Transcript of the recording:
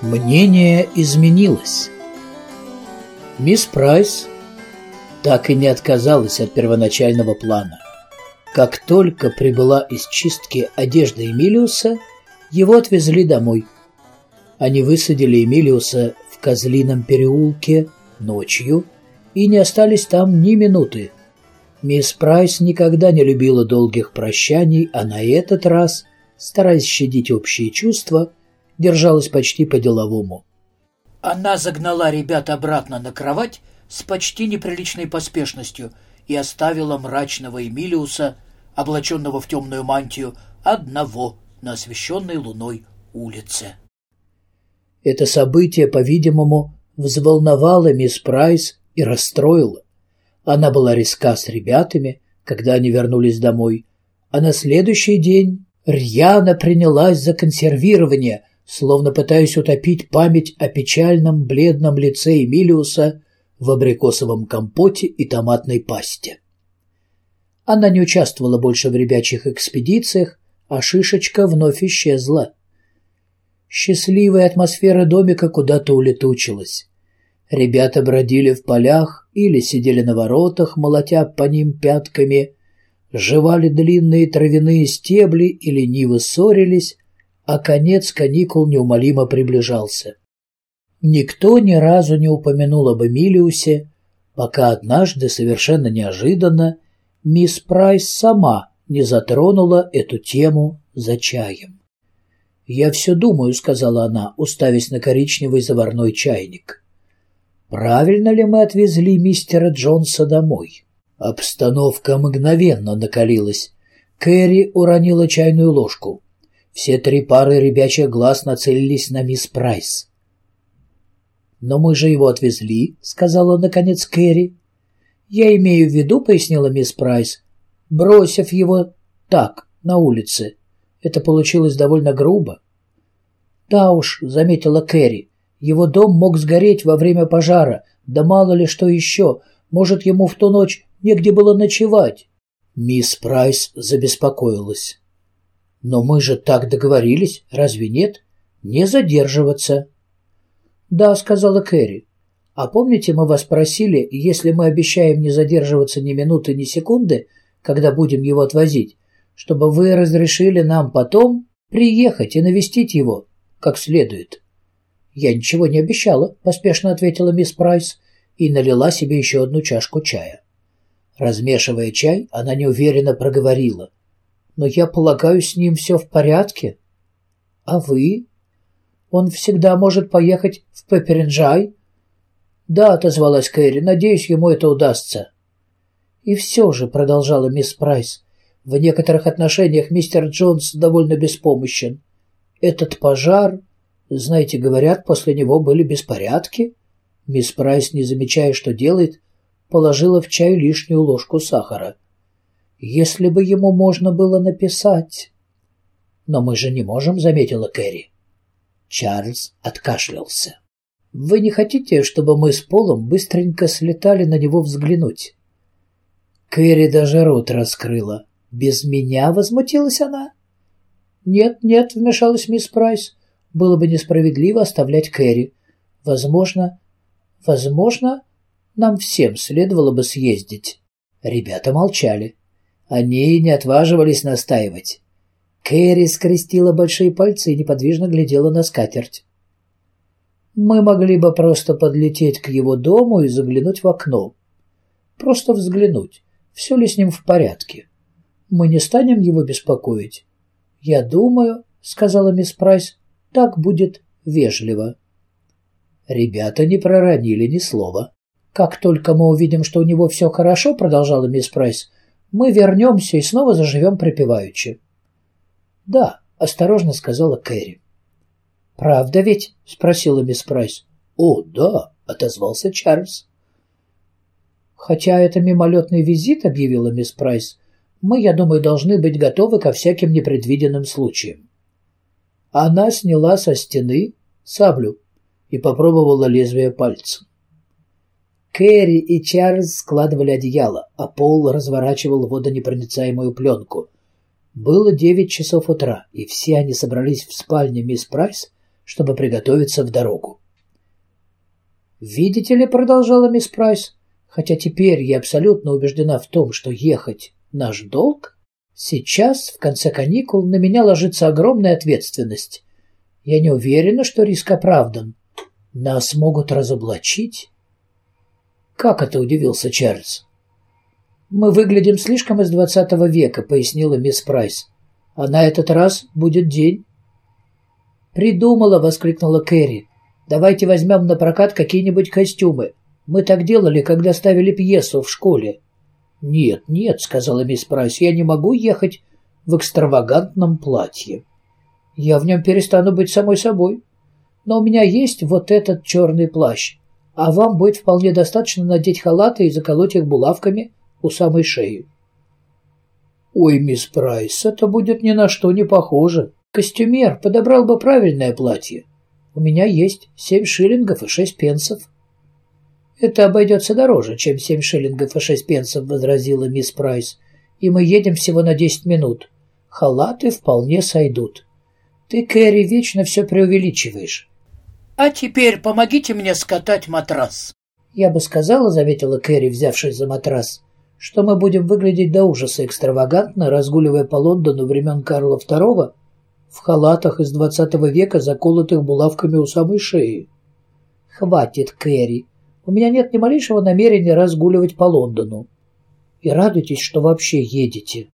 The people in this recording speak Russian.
Мнение изменилось. Мисс Прайс так и не отказалась от первоначального плана. Как только прибыла из чистки одежда Эмилиуса, его отвезли домой. Они высадили Эмилиуса в Козлином переулке ночью и не остались там ни минуты. Мисс Прайс никогда не любила долгих прощаний, а на этот раз, стараясь щадить общие чувства, держалась почти по-деловому. Она загнала ребят обратно на кровать с почти неприличной поспешностью и оставила мрачного Эмилиуса, облаченного в темную мантию, одного на освещенной луной улице. Это событие, по-видимому, взволновало мисс Прайс и расстроило. Она была резка с ребятами, когда они вернулись домой, а на следующий день рьяно принялась за консервирование, словно пытаясь утопить память о печальном бледном лице Эмилиуса в абрикосовом компоте и томатной пасте. Она не участвовала больше в ребячьих экспедициях, а шишечка вновь исчезла. Счастливая атмосфера домика куда-то улетучилась. Ребята бродили в полях или сидели на воротах, молотя по ним пятками, жевали длинные травяные стебли и лениво ссорились, а конец каникул неумолимо приближался. Никто ни разу не упомянул об Эмилиусе, пока однажды, совершенно неожиданно, мисс Прайс сама не затронула эту тему за чаем. «Я все думаю», — сказала она, уставясь на коричневый заварной чайник. «Правильно ли мы отвезли мистера Джонса домой?» Обстановка мгновенно накалилась. Кэрри уронила чайную ложку. Все три пары ребячих глаз нацелились на мисс Прайс. «Но мы же его отвезли», — сказала наконец Кэрри. «Я имею в виду», — пояснила мисс Прайс, бросив его так, на улице. Это получилось довольно грубо. «Да уж», — заметила Кэрри, — «его дом мог сгореть во время пожара, да мало ли что еще, может, ему в ту ночь негде было ночевать». Мисс Прайс забеспокоилась. Но мы же так договорились, разве нет? Не задерживаться. Да, сказала Кэрри. А помните, мы вас просили, если мы обещаем не задерживаться ни минуты, ни секунды, когда будем его отвозить, чтобы вы разрешили нам потом приехать и навестить его как следует. Я ничего не обещала, поспешно ответила мисс Прайс и налила себе еще одну чашку чая. Размешивая чай, она неуверенно проговорила но я полагаю, с ним все в порядке. А вы? Он всегда может поехать в Пепперинджай? Да, отозвалась Кэрри, надеюсь, ему это удастся. И все же, продолжала мисс Прайс, в некоторых отношениях мистер Джонс довольно беспомощен. Этот пожар, знаете, говорят, после него были беспорядки. Мисс Прайс, не замечая, что делает, положила в чай лишнюю ложку сахара — если бы ему можно было написать. Но мы же не можем, заметила Кэрри. Чарльз откашлялся. Вы не хотите, чтобы мы с Полом быстренько слетали на него взглянуть? Кэрри даже рот раскрыла. Без меня возмутилась она. Нет, нет, вмешалась мисс Прайс. Было бы несправедливо оставлять Кэрри. Возможно, возможно, нам всем следовало бы съездить. Ребята молчали. Они не отваживались настаивать. Кэрри скрестила большие пальцы и неподвижно глядела на скатерть. Мы могли бы просто подлететь к его дому и заглянуть в окно. Просто взглянуть, все ли с ним в порядке. Мы не станем его беспокоить. Я думаю, — сказала мисс Прайс, — так будет вежливо. Ребята не проронили ни слова. «Как только мы увидим, что у него все хорошо», — продолжала мисс Прайс, мы вернемся и снова заживем припеваючи. — Да, — осторожно сказала Кэрри. — Правда ведь? — спросила мисс Прайс. — О, да, — отозвался Чарльз. — Хотя это мимолетный визит, — объявила мисс Прайс, — мы, я думаю, должны быть готовы ко всяким непредвиденным случаям. Она сняла со стены саблю и попробовала лезвие пальцем. Кэрри и Чарльз складывали одеяло, а Пол разворачивал водонепроницаемую пленку. Было девять часов утра, и все они собрались в спальне мисс Прайс, чтобы приготовиться в дорогу. «Видите ли», — продолжала мисс Прайс, «хотя теперь я абсолютно убеждена в том, что ехать — наш долг, сейчас, в конце каникул, на меня ложится огромная ответственность. Я не уверена, что риск оправдан. Нас могут разоблачить». «Как это?» — удивился Чарльз. «Мы выглядим слишком из двадцатого века», — пояснила мисс Прайс. «А на этот раз будет день». «Придумала!» — воскликнула Кэрри. «Давайте возьмем на прокат какие-нибудь костюмы. Мы так делали, когда ставили пьесу в школе». «Нет, нет», — сказала мисс Прайс, — «я не могу ехать в экстравагантном платье. Я в нем перестану быть самой собой. Но у меня есть вот этот черный плащ, а вам будет вполне достаточно надеть халаты и заколоть их булавками у самой шеи. «Ой, мисс Прайс, это будет ни на что не похоже. Костюмер подобрал бы правильное платье. У меня есть семь шиллингов и шесть пенсов». «Это обойдется дороже, чем семь шиллингов и шесть пенсов», — возразила мисс Прайс. «И мы едем всего на десять минут. Халаты вполне сойдут. Ты, Кэрри, вечно все преувеличиваешь». «А теперь помогите мне скатать матрас». «Я бы сказала», — заметила Кэрри, взявшись за матрас, что мы будем выглядеть до ужаса экстравагантно, разгуливая по Лондону времен Карла II в халатах из двадцатого века, заколотых булавками у самой шеи. Хватит, Кэрри. У меня нет ни малейшего намерения разгуливать по Лондону. И радуйтесь, что вообще едете.